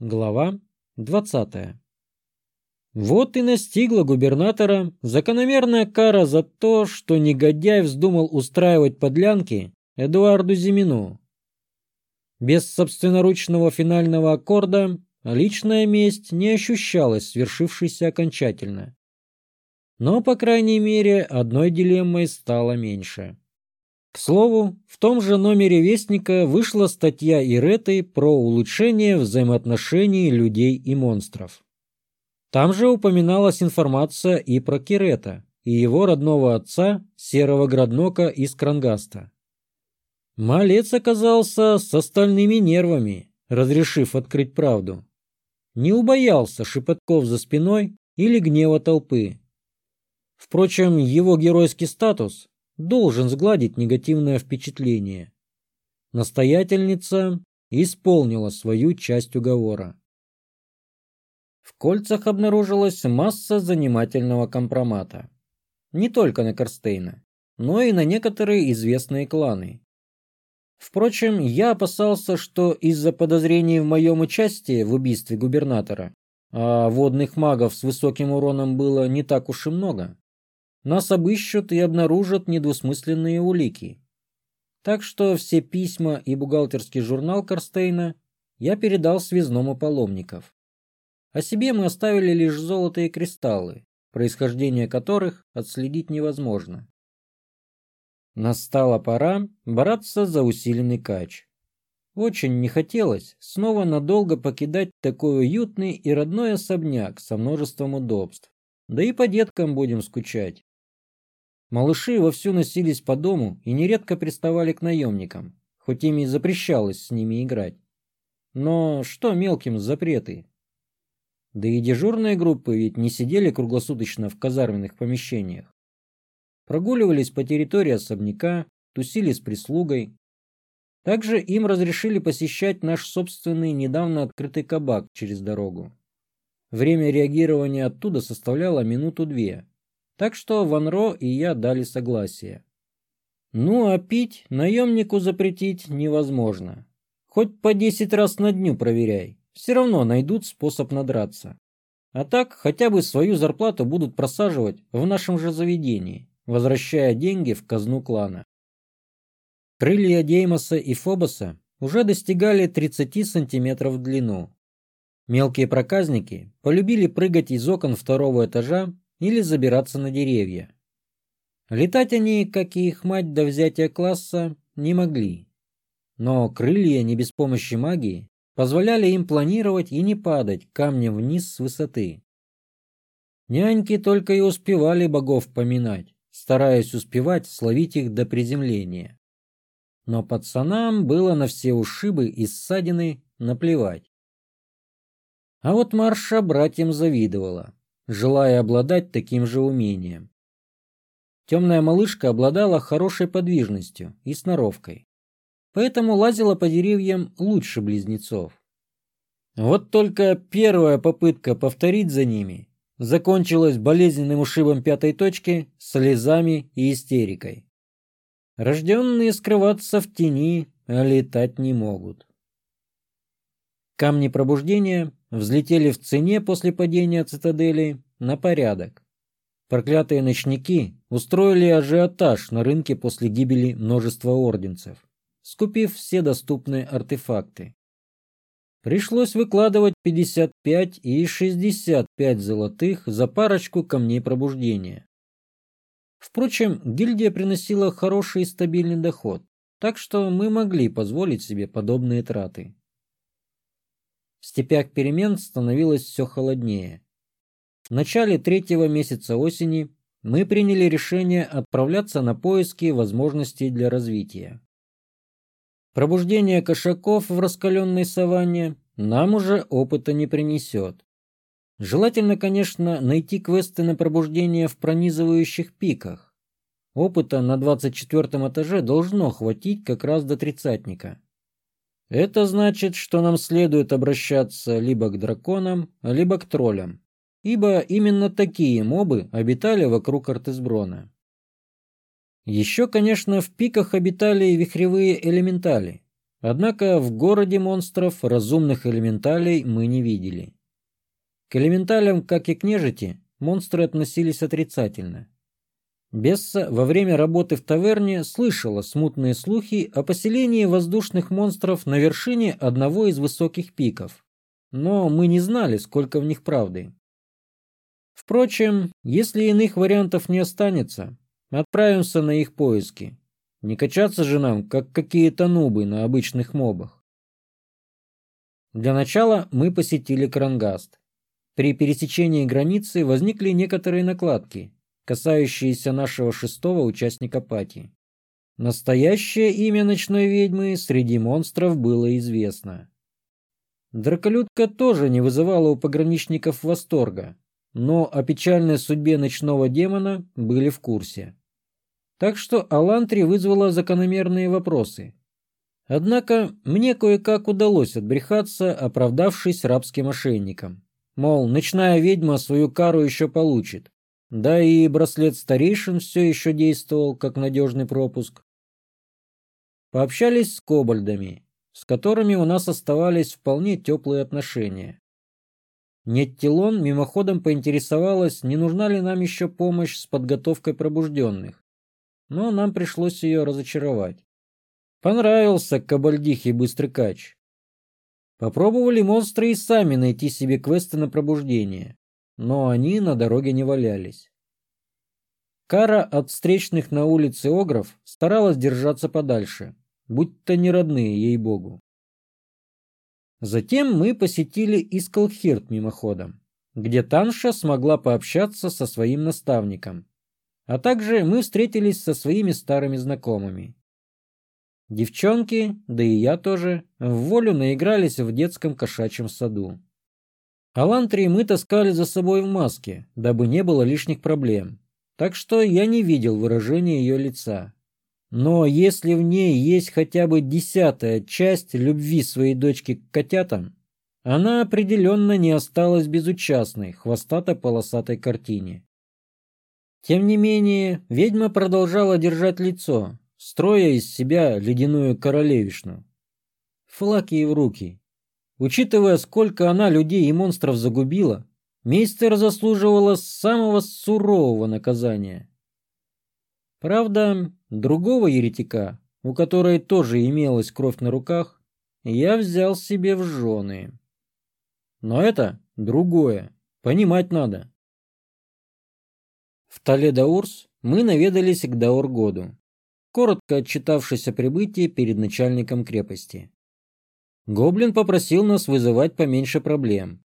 Глава 20. Вот и настигла губернатора закономерная кара за то, что негодяй вздумал устраивать подлянки Эдуарду Зимину. Без собственноручного финального аккорда личная месть не ощущалась свершившейся окончательно. Но, по крайней мере, одной дилеммой стало меньше. К слову, в том же номере Вестника вышла статья Иреты про улучшение взаимоотношений людей и монстров. Там же упоминалась информация и про Кирета, и его родного отца, Серого Граднока из Крангаста. Малец оказался с остальными нервами, разрешив открыть правду. Не убоялся шепотков за спиной или гнева толпы. Впрочем, его геройский статус должен сгладить негативное впечатление. Настоятельница исполнила свою часть уговора. В кольцах обнаружилась масса занимательного компромата. Не только на Корстейна, но и на некоторые известные кланы. Впрочем, я опасался, что из-за подозрений в моем участии в убийстве губернатора, а водных магов с высоким уроном было не так уж и много, нас обыщут и обнаружат недвусмысленные улики. Так что все письма и бухгалтерский журнал Корстейна я передал связному паломников. О себе мы оставили лишь золото и кристаллы, происхождение которых отследить невозможно. Настала пора браться за усиленный кач. Очень не хотелось снова надолго покидать такой уютный и родной особняк со множеством удобств. Да и по деткам будем скучать. Малыши вовсю носились по дому и нередко приставали к наемникам, хоть ими и запрещалось с ними играть. Но что мелким запреты? Да и дежурные группы ведь не сидели круглосуточно в казарменных помещениях. Прогуливались по территории особняка, тусили с прислугой. Также им разрешили посещать наш собственный недавно открытый кабак через дорогу. Время реагирования оттуда составляло минуту-две, так что Ванро и я дали согласие. Ну а пить наемнику запретить невозможно. Хоть по десять раз на дню проверяй, все равно найдут способ надраться. А так хотя бы свою зарплату будут просаживать в нашем же заведении, возвращая деньги в казну клана. Крылья Деймоса и Фобоса уже достигали 30 сантиметров в длину. Мелкие проказники полюбили прыгать из окон второго этажа или забираться на деревья. Летать они, как и их мать до взятия класса, не могли. Но крылья не без помощи магии позволяли им планировать и не падать камнем вниз с высоты. Няньки только и успевали богов поминать, стараясь успевать словить их до приземления. Но пацанам было на все ушибы и ссадины наплевать. А вот Марша братьям завидовала желая обладать таким же умением. Темная малышка обладала хорошей подвижностью и сноровкой, поэтому лазила по деревьям лучше близнецов. Вот только первая попытка повторить за ними закончилась болезненным ушибом пятой точки, слезами и истерикой. Рожденные скрываться в тени, летать не могут. Камни пробуждения взлетели в цене после падения цитадели на порядок. Проклятые ночники устроили ажиотаж на рынке после гибели множества орденцев, скупив все доступные артефакты. Пришлось выкладывать 55 и 65 золотых за парочку камней пробуждения. Впрочем, гильдия приносила хороший и стабильный доход, так что мы могли позволить себе подобные траты. В степях перемен становилось все холоднее. В начале третьего месяца осени мы приняли решение отправляться на поиски возможностей для развития. Пробуждение кошаков в раскаленной саванне нам уже опыта не принесет. Желательно, конечно, найти квесты на пробуждение в пронизывающих пиках. Опыта на 24 этаже должно хватить как раз до тридцатника. Это значит, что нам следует обращаться либо к драконам, либо к троллям, ибо именно такие мобы обитали вокруг Артесброна. Еще, конечно, в пиках обитали и вихревые элементали, Однако в городе монстров разумных элементалей мы не видели. К элементалям, как и к нежити, монстры относились отрицательно. Бесса во время работы в таверне слышала смутные слухи о поселении воздушных монстров на вершине одного из высоких пиков, но мы не знали, сколько в них правды. Впрочем, если иных вариантов не останется, отправимся на их поиски. Не качаться же нам, как какие-то нубы на обычных мобах. Для начала мы посетили Крангаст. При пересечении границы возникли некоторые накладки, касающиеся нашего шестого участника пати. Настоящее имя ночной ведьмы среди монстров было известно. Драколюдка тоже не вызывала у пограничников восторга, но о печальной судьбе ночного демона были в курсе. Так что Алантри вызвала закономерные вопросы. Однако мне кое-как удалось отбрехаться, оправдавшись рабским мошенником. Мол, ночная ведьма свою кару еще получит. Да и браслет старейшин все еще действовал как надежный пропуск. Пообщались с кобальдами, с которыми у нас оставались вполне теплые отношения. Неттилон мимоходом поинтересовалась, не нужна ли нам еще помощь с подготовкой пробужденных. Но нам пришлось ее разочаровать. Понравился кабальдихе быстрый кач. Попробовали монстры и сами найти себе квесты на пробуждение, но они на дороге не валялись. Кара от встречных на улице огров старалась держаться подальше, будь-то не родные ей-богу. Затем мы посетили Искалхирт мимоходом, где Танша смогла пообщаться со своим наставником, а также мы встретились со своими старыми знакомыми. Девчонки, да и я тоже, в волю наигрались в детском кошачьем саду. Алантри мы таскали за собой в маске, дабы не было лишних проблем, так что я не видел выражения ее лица. Но если в ней есть хотя бы десятая часть любви своей дочки к котятам, она определенно не осталась безучастной хвостато-полосатой картине. Тем не менее, ведьма продолжала держать лицо, строя из себя ледяную королевишну. Флаг ей в руки. Учитывая, сколько она людей и монстров загубила, мейстер заслуживала самого сурового наказания. Правда, другого еретика, у которой тоже имелась кровь на руках, я взял себе в жены. Но это другое, понимать надо. В Толедо-Урс мы наведались к Даургоду коротко отчитавшись о прибытии перед начальником крепости. Гоблин попросил нас вызывать поменьше проблем.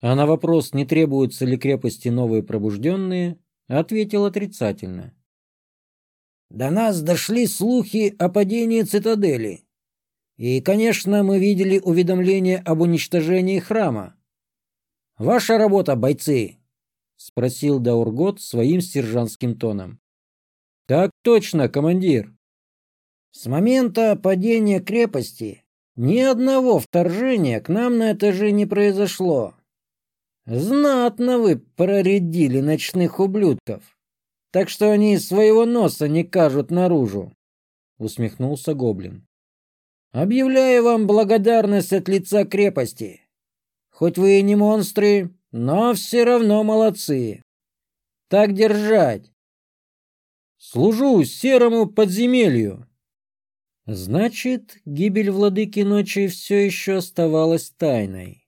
А на вопрос, не требуются ли крепости новые пробужденные, ответил отрицательно. До нас дошли слухи о падении цитадели. И, конечно, мы видели уведомление об уничтожении храма. Ваша работа, бойцы, спросил Даургот своим сержантским тоном. Так точно, командир. С момента падения крепости ни одного вторжения к нам на этаже не произошло. Знатно вы проредили ночных ублюдков, так что они своего носа не кажут наружу, усмехнулся гоблин. Объявляю вам благодарность от лица крепости. Хоть вы и не монстры, но все равно молодцы. Так держать. Служу серому подземелью. Значит, гибель владыки ночи все еще оставалась тайной.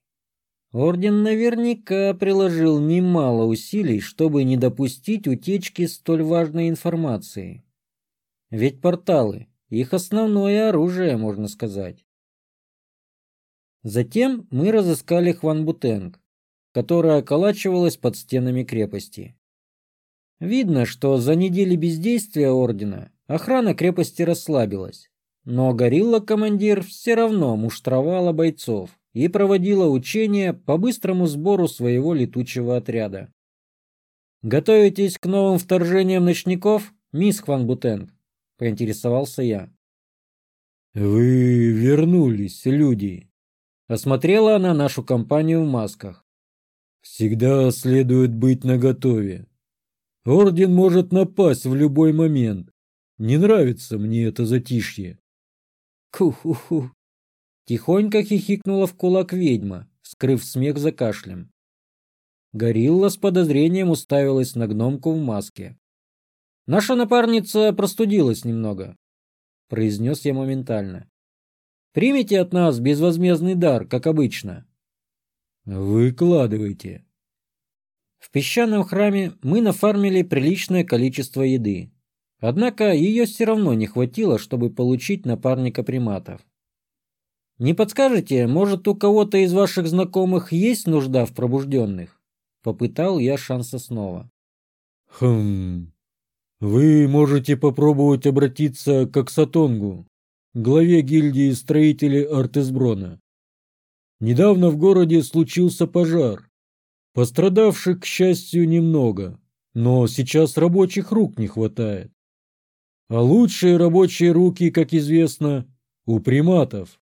Орден наверняка приложил немало усилий, чтобы не допустить утечки столь важной информации. Ведь порталы — их основное оружие, можно сказать. Затем мы разыскали Хван Бутенг, которая околачивалась под стенами крепости. Видно, что за недели бездействия ордена охрана крепости расслабилась. Но горилла-командир все равно муштровала бойцов и проводила учения по быстрому сбору своего летучего отряда. «Готовитесь к новым вторжениям ночников, мисс Хван Бутенг?» – поинтересовался я. «Вы вернулись, люди!» – осмотрела она нашу компанию в масках. «Всегда следует быть наготове. Орден может напасть в любой момент. Не нравится мне это затишье. Ку-ху-ху. Тихонько хихикнула в кулак ведьма, скрыв смех за кашлем. Горилла с подозрением уставилась на гномку в маске. «Наша напарница простудилась немного», — произнес я моментально. «Примите от нас безвозмездный дар, как обычно». «Выкладывайте». В песчаном храме мы нафармили приличное количество еды. Однако ее все равно не хватило, чтобы получить напарника приматов. Не подскажете, может, у кого-то из ваших знакомых есть нужда в пробужденных? Попытал я шанса снова. Хм. Вы можете попробовать обратиться к Аксатонгу, главе гильдии строителей Артесброна. Недавно в городе случился пожар. Пострадавших, к счастью, немного, но сейчас рабочих рук не хватает. А лучшие рабочие руки, как известно, у приматов,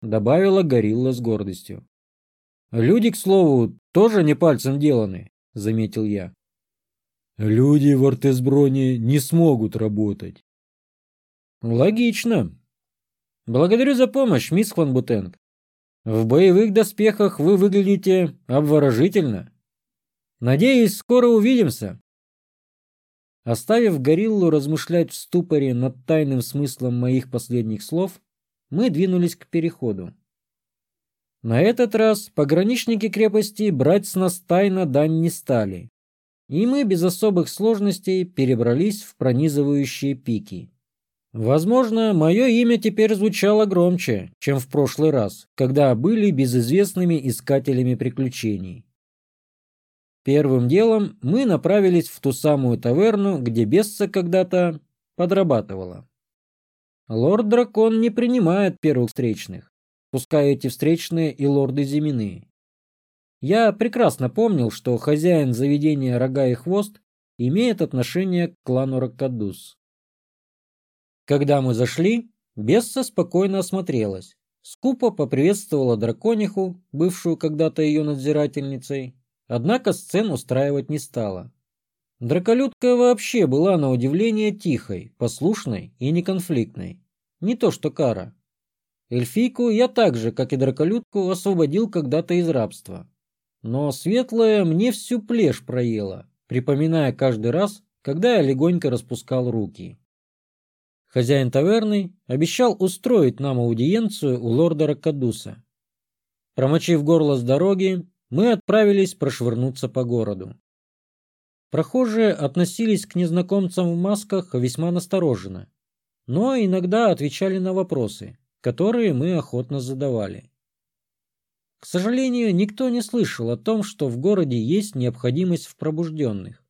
добавила горилла с гордостью. Люди, к слову, тоже не пальцем деланы, заметил я. Люди в Артесброне не смогут работать. Логично. Благодарю за помощь, мисс Хванбутенг. В боевых доспехах вы выглядите обворожительно. Надеюсь, скоро увидимся. Оставив гориллу размышлять в ступоре над тайным смыслом моих последних слов, мы двинулись к переходу. На этот раз пограничники крепости брать с нас тайно дань не стали, и мы без особых сложностей перебрались в пронизывающие пики. Возможно, мое имя теперь звучало громче, чем в прошлый раз, когда были безызвестными искателями приключений. Первым делом мы направились в ту самую таверну, где Бесса когда-то подрабатывала. Лорд-дракон не принимает первых встречных, пускай эти встречные и лорды земные. Я прекрасно помнил, что хозяин заведения Рога и Хвост имеет отношение к клану Ракадус. Когда мы зашли, Бесса спокойно осмотрелась, скупо поприветствовала дракониху, бывшую когда-то ее надзирательницей, Однако сцен устраивать не стала. Драколюдка вообще была на удивление тихой, послушной и неконфликтной. Не то что Кара. Эльфийку я так же, как и драколюдку, освободил когда-то из рабства. Но светлая мне всю плешь проела, припоминая каждый раз, когда я легонько распускал руки. Хозяин таверны обещал устроить нам аудиенцию у лорда Ракадуса. Промочив горло с дороги, мы отправились прошвырнуться по городу. Прохожие относились к незнакомцам в масках весьма настороженно, но иногда отвечали на вопросы, которые мы охотно задавали. К сожалению, никто не слышал о том, что в городе есть необходимость в пробужденных.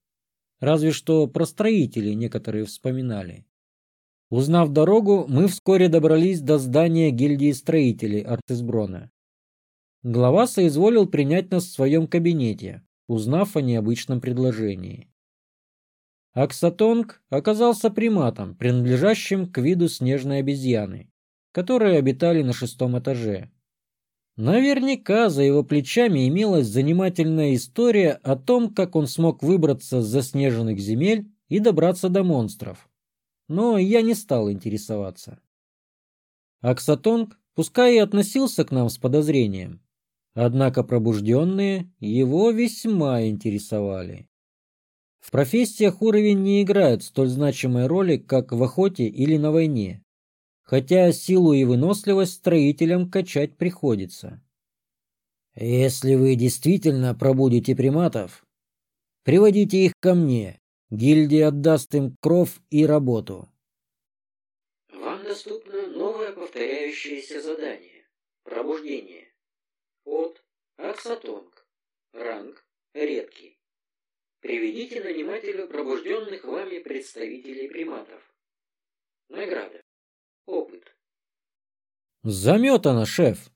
Разве что про строителей некоторые вспоминали. Узнав дорогу, мы вскоре добрались до здания гильдии строителей Артесброна. Глава соизволил принять нас в своем кабинете, узнав о необычном предложении. Аксатонг оказался приматом, принадлежащим к виду снежной обезьяны, которые обитали на шестом этаже. Наверняка за его плечами имелась занимательная история о том, как он смог выбраться с заснеженных земель и добраться до монстров. Но я не стал интересоваться. Аксатонг, пускай и относился к нам с подозрением, Однако пробужденные его весьма интересовали. В профессиях уровень не играет столь значимой роли, как в охоте или на войне, хотя силу и выносливость строителям качать приходится. Если вы действительно пробудите приматов, приводите их ко мне, гильдия отдаст им кров и работу. Вам доступно новое повторяющееся задание – пробуждение. От Аксатонг. Ранг редкий. Приведите нанимателю пробужденных вами представителей приматов. Награда. Опыт. Заметано, шеф.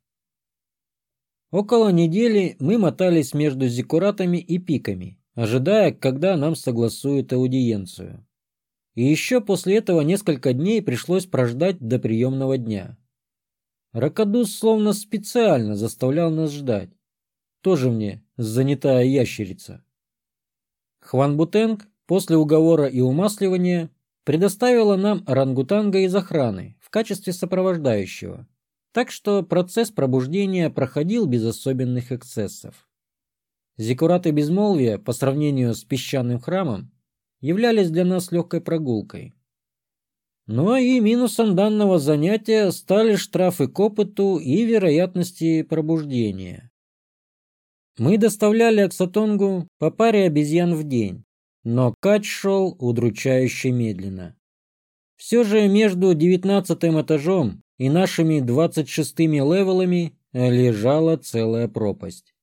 Около недели мы мотались между зиккуратами и пиками, ожидая, когда нам согласуют аудиенцию. И еще после этого несколько дней пришлось прождать до приемного дня. Ракадус словно специально заставлял нас ждать. Тоже мне занятая ящерица. Хван Бутенг после уговора и умасливания предоставила нам орангутанга из охраны в качестве сопровождающего, так что процесс пробуждения проходил без особенных эксцессов. Зиккураты безмолвия по сравнению с песчаным храмом являлись для нас легкой прогулкой. Ну и минусом данного занятия стали штрафы к опыту и вероятности пробуждения. Мы доставляли Аксатонгу по паре обезьян в день, но кач шел удручающе медленно. Все же между девятнадцатым этажом и нашими двадцать шестыми левелами лежала целая пропасть.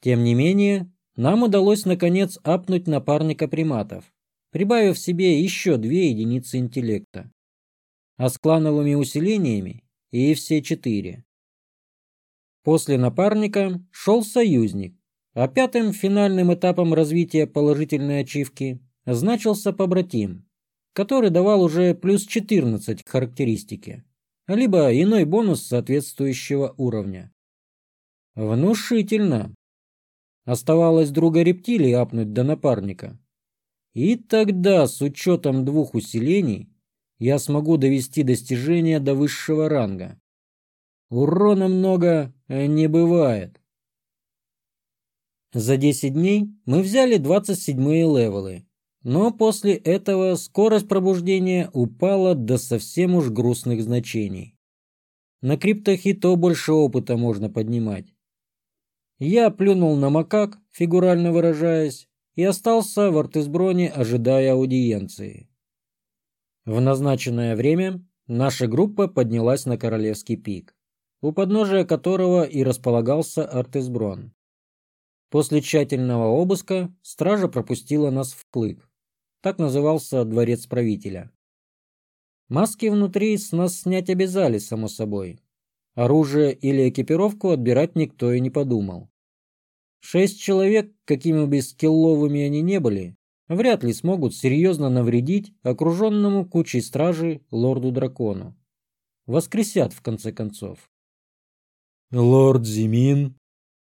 Тем не менее, нам удалось наконец апнуть напарника приматов, прибавив себе еще две единицы интеллекта. А с клановыми усилениями и все четыре. После напарника шел союзник, а пятым финальным этапом развития положительной ачивки значился побратим, который давал уже плюс 14 к характеристике, либо иной бонус соответствующего уровня. Внушительно. Оставалось друга рептилии апнуть до напарника. И тогда, с учетом двух усилений, я смогу довести достижение до высшего ранга. Урона много не бывает. За 10 дней мы взяли 27-е левелы, но после этого скорость пробуждения упала до совсем уж грустных значений. На криптах и то больше опыта можно поднимать. Я плюнул на макак, фигурально выражаясь, и остался в Артезброне, ожидая аудиенции. В назначенное время наша группа поднялась на Королевский пик, у подножия которого и располагался Артезброн. После тщательного обыска стража пропустила нас в клык. Так назывался дворец правителя. Маски внутри с нас снять обязали, само собой. Оружие или экипировку отбирать никто и не подумал. Шесть человек, какими бы скилловыми они не были, вряд ли смогут серьезно навредить окруженному кучей стражи лорду-дракону. Воскресят, в конце концов. «Лорд Зимин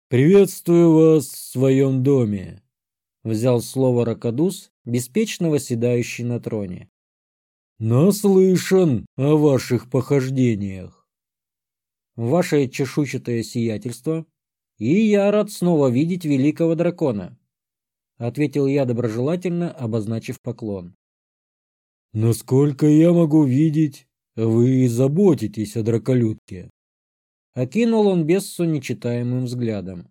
«Приветствую вас в своем доме», — взял слово Ракадус, беспечно восседающий на троне. «Наслышан о ваших похождениях». «Ваше чешуйчатое сиятельство, и я рад снова видеть великого дракона», — ответил я доброжелательно, обозначив поклон. «Насколько я могу видеть, вы заботитесь о драколюдке», Окинул он Бессу нечитаемым взглядом.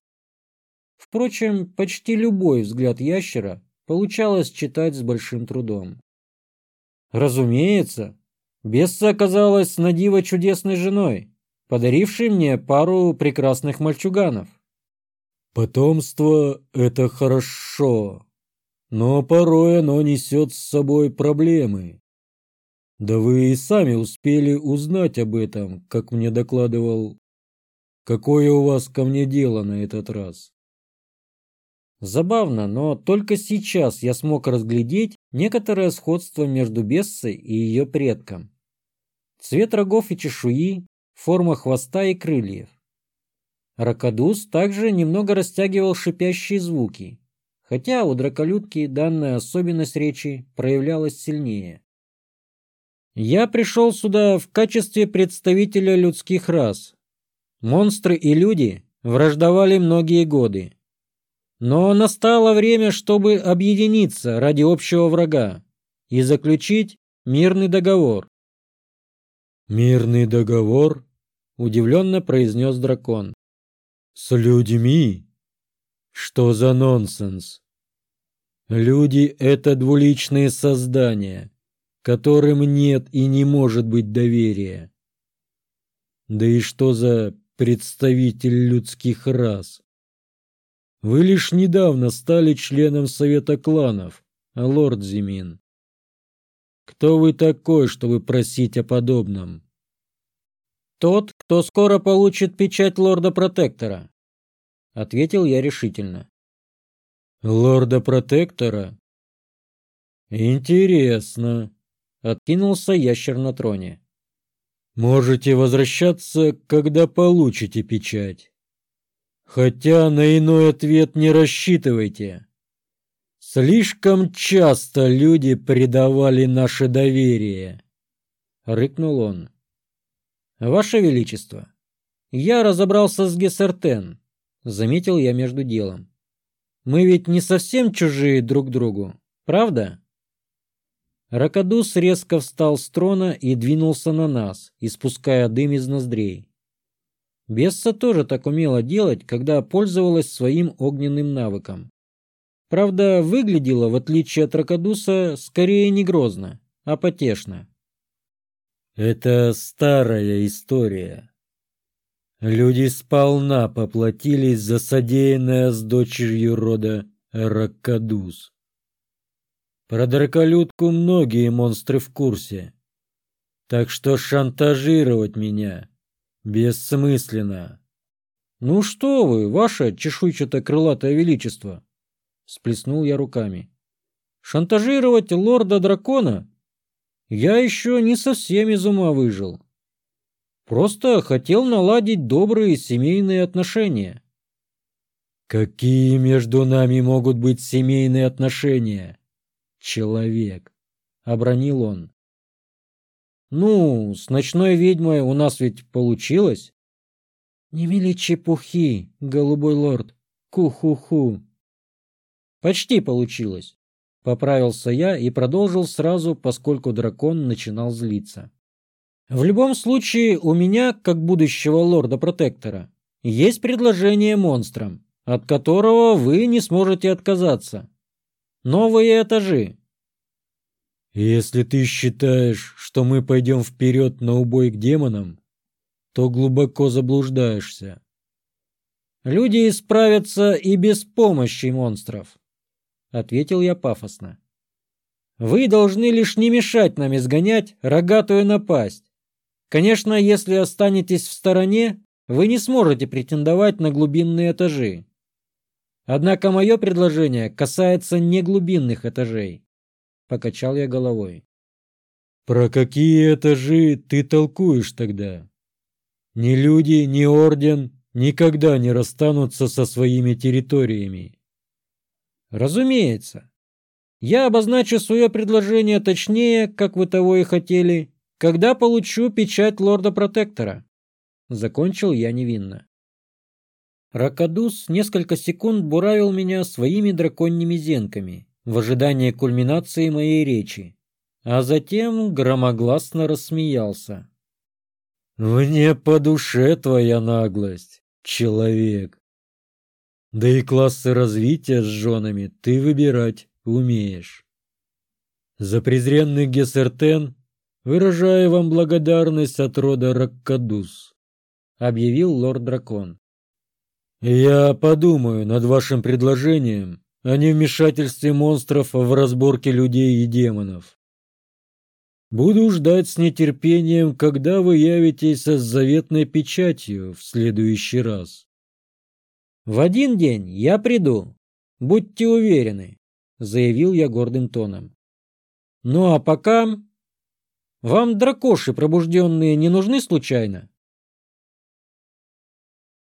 Впрочем, почти любой взгляд ящера получалось читать с большим трудом. Разумеется, Бесса оказалась на диво чудесной женой, подарившей мне пару прекрасных мальчуганов. Потомство — это хорошо, но порой оно несет с собой проблемы. Да вы и сами успели узнать об этом, как мне докладывал Какое у вас ко мне дело на этот раз? Забавно, но только сейчас я смог разглядеть некоторое сходство между Бессой и ее предком. Цвет рогов и чешуи, форма хвоста и крыльев. Ракадус также немного растягивал шипящие звуки, хотя у драколюдки данная особенность речи проявлялась сильнее. Я пришел сюда в качестве представителя людских рас, Монстры и люди враждовали многие годы. Но настало время, чтобы объединиться ради общего врага и заключить мирный договор. «Мирный договор?» — удивленно произнес дракон. «С людьми? Что за нонсенс? Люди — это двуличные создания, которым нет и не может быть доверия. Да и что за представитель людских рас. Вы лишь недавно стали членом Совета кланов, лорд Зимин. Кто вы такой, чтобы просить о подобном? Тот, кто скоро получит печать лорда-протектора, ответил я решительно. Лорда-протектора? Интересно, откинулся ящер на троне. Можете возвращаться, когда получите печать. Хотя на иной ответ не рассчитывайте. Слишком часто люди предавали наше доверие. рыкнул он. Ваше Величество, я разобрался с Гессертен, заметил я между делом. Мы ведь не совсем чужие друг другу, правда? Ракадус резко встал с трона и двинулся на нас, испуская дым из ноздрей. Бесса тоже так умела делать, когда пользовалась своим огненным навыком. Правда, выглядела, в отличие от Ракадуса, скорее не грозно, а потешно. Это старая история. Люди сполна поплатились за содеянное с дочерью рода Ракадус. Про драколюдку многие монстры в курсе. Так что шантажировать меня бессмысленно. Ну что вы, ваше чешуйчато-крылатое величество, сплеснул я руками. Шантажировать лорда-дракона? Я еще не совсем из ума выжил. Просто хотел наладить добрые семейные отношения. Какие между нами могут быть семейные отношения? человек, — обронил он. Ну, с ночной ведьмой у нас ведь получилось. Не мели чепухи, голубой лорд, ку-ху-ху. Почти получилось. Поправился я и продолжил сразу, поскольку дракон начинал злиться. В любом случае, у меня, как будущего лорда-протектора, есть предложение монстрам, от которого вы не сможете отказаться. Новые этажи. Если ты считаешь, что мы пойдем вперед на убой к демонам, то глубоко заблуждаешься. Люди исправятся и без помощи монстров, ответил я пафосно. Вы должны лишь не мешать нам изгонять рогатую напасть. Конечно, если останетесь в стороне, вы не сможете претендовать на глубинные этажи. Однако мое предложение касается не глубинных этажей. Покачал я головой. Про какие этажи ты толкуешь тогда? Ни люди, ни орден никогда не расстанутся со своими территориями. Разумеется. Я обозначу свое предложение точнее, как вы того и хотели, когда получу печать лорда-протектора. Закончил я невинно. Ракадус несколько секунд буравил меня своими драконьими зенками в ожидании кульминации моей речи, а затем громогласно рассмеялся. «Мне по душе твоя наглость, человек. Да и классы развития с женами ты выбирать умеешь. За презренный Гессертен выражаю вам благодарность от рода Раккадус», — объявил лорд-дракон. «Я подумаю над вашим предложением о невмешательстве монстров в разборке людей и демонов. Буду ждать с нетерпением, когда вы явитесь с заветной печатью в следующий раз». «В один день я приду, будьте уверены», — заявил я гордым тоном. «Ну а пока...» «Вам дракоши пробужденные не нужны случайно?»